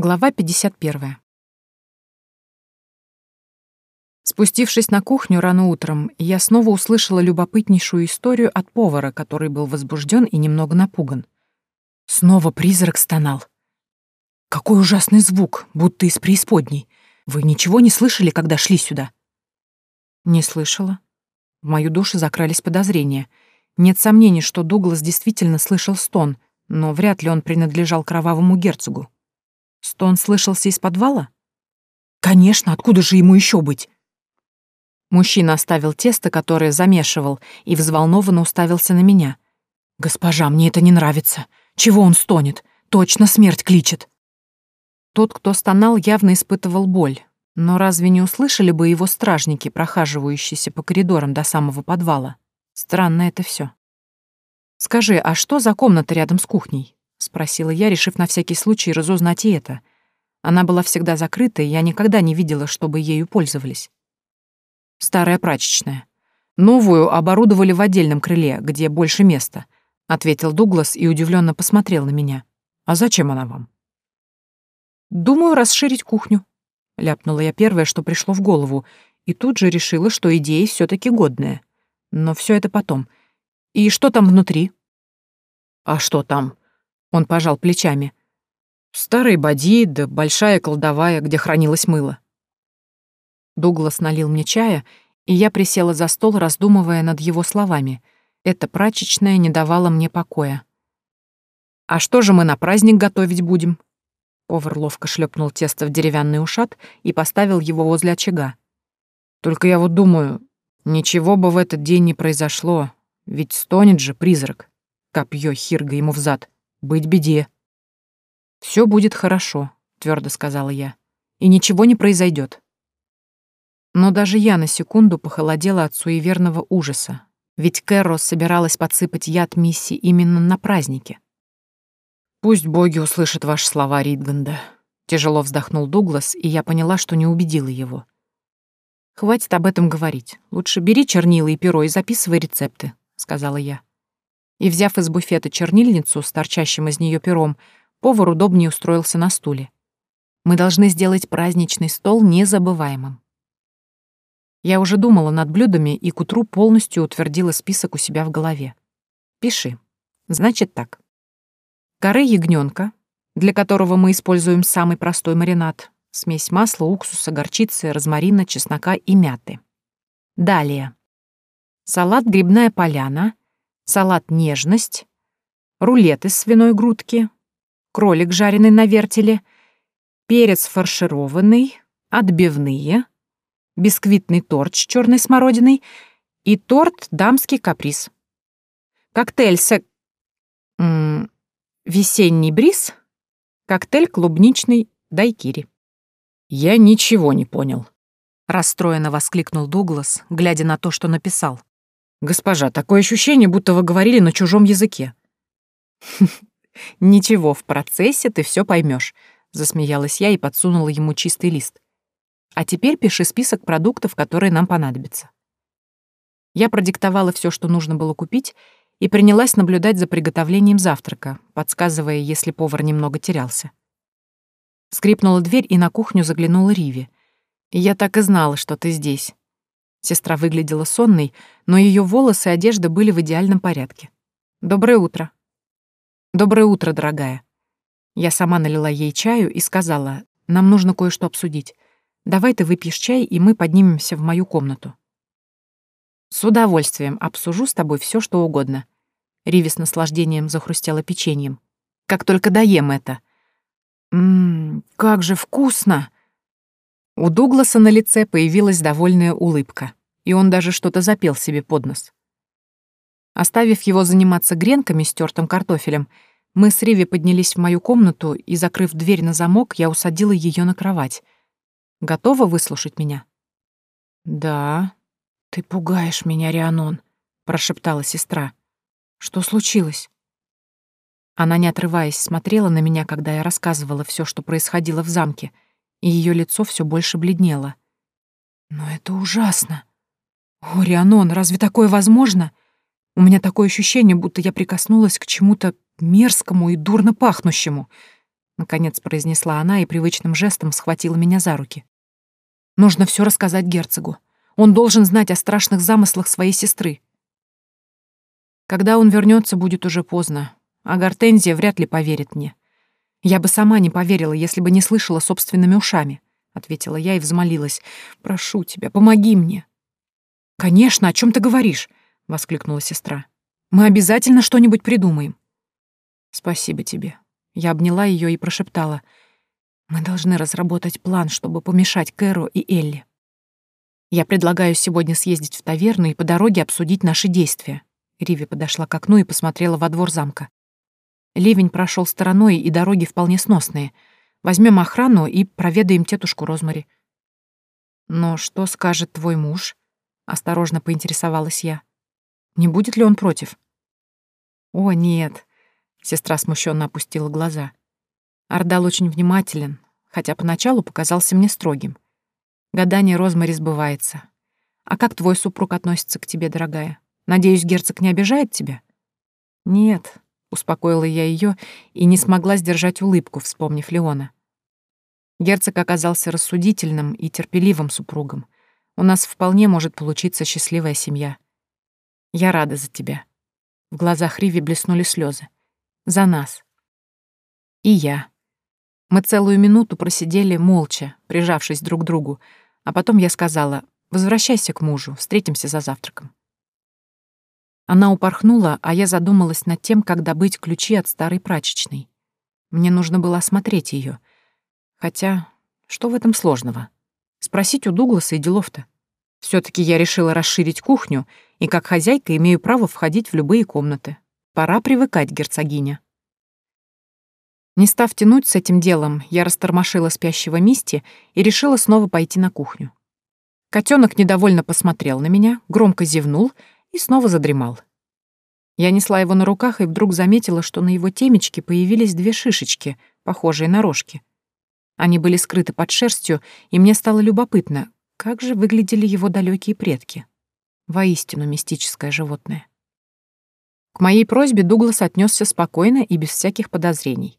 Глава 51. Спустившись на кухню рано утром, я снова услышала любопытнейшую историю от повара, который был возбужден и немного напуган. Снова призрак стонал. Какой ужасный звук, будто из преисподней. Вы ничего не слышали, когда шли сюда? Не слышала. В мою душу закрались подозрения. Нет сомнений, что Дуглас действительно слышал стон, но вряд ли он принадлежал кровавому герцогу. Стон слышался из подвала? Конечно, откуда же ему еще быть? Мужчина оставил тесто, которое замешивал, и взволнованно уставился на меня. «Госпожа, мне это не нравится. Чего он стонет? Точно смерть кличет». Тот, кто стонал, явно испытывал боль. Но разве не услышали бы его стражники, прохаживающиеся по коридорам до самого подвала? Странно это все. «Скажи, а что за комната рядом с кухней?» — спросила я, решив на всякий случай разузнать и это. Она была всегда закрыта, и я никогда не видела, чтобы ею пользовались. Старая прачечная. Новую оборудовали в отдельном крыле, где больше места, — ответил Дуглас и удивленно посмотрел на меня. А зачем она вам? Думаю, расширить кухню, — ляпнула я первое, что пришло в голову, и тут же решила, что идея все таки годная. Но все это потом. И что там внутри? А что там? Он пожал плечами. Старые боди, да большая кладовая, где хранилось мыло. Дуглас налил мне чая, и я присела за стол, раздумывая над его словами. Эта прачечная не давала мне покоя. «А что же мы на праздник готовить будем?» Повар ловко шлепнул тесто в деревянный ушат и поставил его возле очага. «Только я вот думаю, ничего бы в этот день не произошло, ведь стонет же призрак». Копье Хирга ему взад. Быть беде. Все будет хорошо, твердо сказала я. И ничего не произойдет. Но даже я на секунду похолодела от суеверного ужаса, ведь Кэрро собиралась подсыпать яд мисси именно на празднике. «Пусть боги услышат ваши слова, Ридганда», — тяжело вздохнул Дуглас, и я поняла, что не убедила его. «Хватит об этом говорить. Лучше бери чернила и перо и записывай рецепты», — сказала я и, взяв из буфета чернильницу с торчащим из нее пером, повар удобнее устроился на стуле. Мы должны сделать праздничный стол незабываемым. Я уже думала над блюдами и к утру полностью утвердила список у себя в голове. Пиши. Значит так. Коры ягненка, для которого мы используем самый простой маринад, смесь масла, уксуса, горчицы, розмарина, чеснока и мяты. Далее. Салат «Грибная поляна», салат «Нежность», рулет из свиной грудки, кролик, жареный на вертеле, перец фаршированный, отбивные, бисквитный торт с черной смородиной и торт «Дамский каприз». Коктейль с... весенний бриз, коктейль клубничный дайкири. «Я ничего не понял», — расстроенно воскликнул Дуглас, глядя на то, что написал. «Госпожа, такое ощущение, будто вы говорили на чужом языке». «Ничего, в процессе ты все поймешь, засмеялась я и подсунула ему чистый лист. «А теперь пиши список продуктов, которые нам понадобятся». Я продиктовала все, что нужно было купить, и принялась наблюдать за приготовлением завтрака, подсказывая, если повар немного терялся. Скрипнула дверь, и на кухню заглянула Риви. «Я так и знала, что ты здесь. Сестра выглядела сонной, но ее волосы и одежда были в идеальном порядке. «Доброе утро». «Доброе утро, дорогая». Я сама налила ей чаю и сказала, «Нам нужно кое-что обсудить. Давай ты выпьешь чай, и мы поднимемся в мою комнату». «С удовольствием обсужу с тобой все, что угодно». Риви с наслаждением захрустела печеньем. «Как только доем это». «Ммм, как же вкусно!» У Дугласа на лице появилась довольная улыбка, и он даже что-то запел себе под нос. Оставив его заниматься гренками с тертым картофелем, мы с Риви поднялись в мою комнату и, закрыв дверь на замок, я усадила ее на кровать. Готова выслушать меня? «Да, ты пугаешь меня, Рианон», — прошептала сестра. «Что случилось?» Она, не отрываясь, смотрела на меня, когда я рассказывала все, что происходило в замке — и ее лицо все больше бледнело. «Но это ужасно! О, разве такое возможно? У меня такое ощущение, будто я прикоснулась к чему-то мерзкому и дурно пахнущему. наконец произнесла она и привычным жестом схватила меня за руки. Нужно все рассказать герцогу. Он должен знать о страшных замыслах своей сестры. Когда он вернется, будет уже поздно, а Гортензия вряд ли поверит мне. Я бы сама не поверила, если бы не слышала собственными ушами, ответила я и взмолилась. Прошу тебя, помоги мне. Конечно, о чем ты говоришь? воскликнула сестра. Мы обязательно что-нибудь придумаем. Спасибо тебе. Я обняла ее и прошептала: мы должны разработать план, чтобы помешать Кэру и Элли. Я предлагаю сегодня съездить в таверну и по дороге обсудить наши действия. Риви подошла к окну и посмотрела во двор замка. Ливень прошел стороной, и дороги вполне сносные. Возьмем охрану и проведаем тетушку Розмари. Но что скажет твой муж? Осторожно поинтересовалась я. Не будет ли он против? О, нет. Сестра смущенно опустила глаза. Ардал очень внимателен, хотя поначалу показался мне строгим. Гадание Розмари сбывается. А как твой супруг относится к тебе, дорогая? Надеюсь, герцог не обижает тебя? Нет, успокоила я ее и не смогла сдержать улыбку, вспомнив Леона. Герцог оказался рассудительным и терпеливым супругом. У нас вполне может получиться счастливая семья. Я рада за тебя. В глазах Риви блеснули слезы. За нас. И я. Мы целую минуту просидели молча, прижавшись друг к другу, а потом я сказала «Возвращайся к мужу, встретимся за завтраком». Она упорхнула, а я задумалась над тем, как добыть ключи от старой прачечной. Мне нужно было осмотреть ее. Хотя, что в этом сложного? Спросить у Дугласа и делов-то. все таки я решила расширить кухню, и как хозяйка имею право входить в любые комнаты. Пора привыкать, герцогиня. Не став тянуть с этим делом, я растормошила спящего Мисти и решила снова пойти на кухню. Котенок недовольно посмотрел на меня, громко зевнул и снова задремал. Я несла его на руках и вдруг заметила, что на его темечке появились две шишечки, похожие на рожки. Они были скрыты под шерстью, и мне стало любопытно, как же выглядели его далекие предки. Воистину мистическое животное. К моей просьбе Дуглас отнесся спокойно и без всяких подозрений.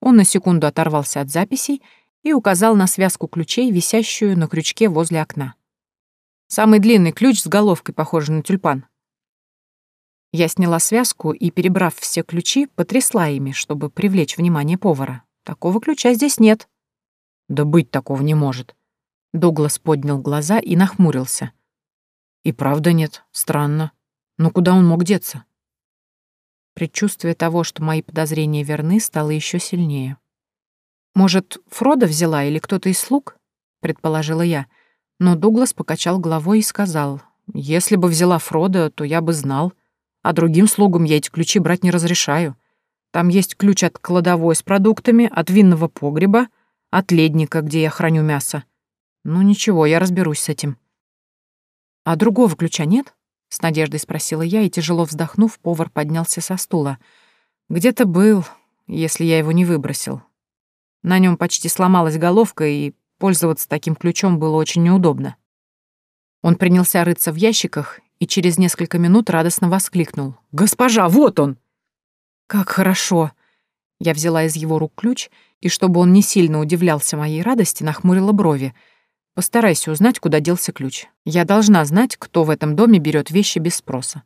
Он на секунду оторвался от записей и указал на связку ключей, висящую на крючке возле окна. Самый длинный ключ с головкой, похожий на тюльпан. Я сняла связку и, перебрав все ключи, потрясла ими, чтобы привлечь внимание повара. Такого ключа здесь нет. Да быть такого не может. Дуглас поднял глаза и нахмурился. И правда нет, странно. Но куда он мог деться? Предчувствие того, что мои подозрения верны, стало еще сильнее. «Может, Фрода взяла или кто-то из слуг?» — предположила я, но Дуглас покачал головой и сказал, «Если бы взяла Фрода, то я бы знал. А другим слугам я эти ключи брать не разрешаю. Там есть ключ от кладовой с продуктами, от винного погреба, от ледника, где я храню мясо. Ну ничего, я разберусь с этим». «А другого ключа нет?» — с надеждой спросила я, и, тяжело вздохнув, повар поднялся со стула. «Где-то был, если я его не выбросил. На нем почти сломалась головка, и Пользоваться таким ключом было очень неудобно. Он принялся рыться в ящиках и через несколько минут радостно воскликнул. «Госпожа, вот он!» «Как хорошо!» Я взяла из его рук ключ, и чтобы он не сильно удивлялся моей радости, нахмурила брови. «Постарайся узнать, куда делся ключ. Я должна знать, кто в этом доме берет вещи без спроса».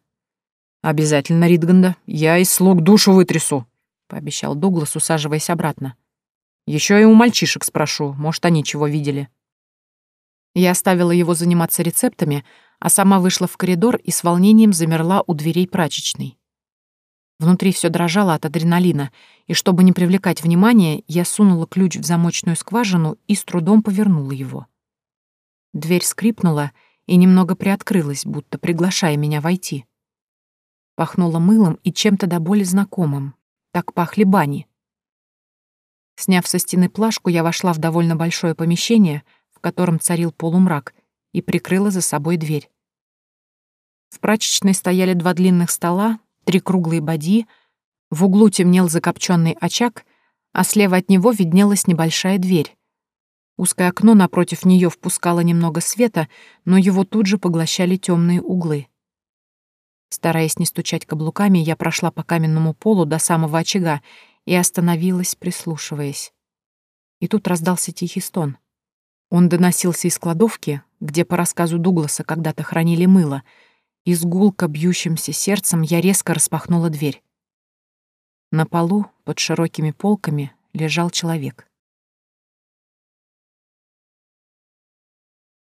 «Обязательно, Ритганда. Я из слуг душу вытрясу», — пообещал Дуглас, усаживаясь обратно. Еще и у мальчишек спрошу, может, они чего видели. Я оставила его заниматься рецептами, а сама вышла в коридор и с волнением замерла у дверей прачечной. Внутри все дрожало от адреналина, и чтобы не привлекать внимания, я сунула ключ в замочную скважину и с трудом повернула его. Дверь скрипнула и немного приоткрылась, будто приглашая меня войти. Пахнуло мылом и чем-то до боли знакомым. Так пахли бани. Сняв со стены плашку, я вошла в довольно большое помещение, в котором царил полумрак, и прикрыла за собой дверь. В прачечной стояли два длинных стола, три круглые боди, в углу темнел закопченный очаг, а слева от него виднелась небольшая дверь. Узкое окно напротив нее впускало немного света, но его тут же поглощали темные углы. Стараясь не стучать каблуками, я прошла по каменному полу до самого очага и остановилась, прислушиваясь. И тут раздался тихий стон. Он доносился из кладовки, где, по рассказу Дугласа, когда-то хранили мыло, и с гулко бьющимся сердцем я резко распахнула дверь. На полу, под широкими полками, лежал человек.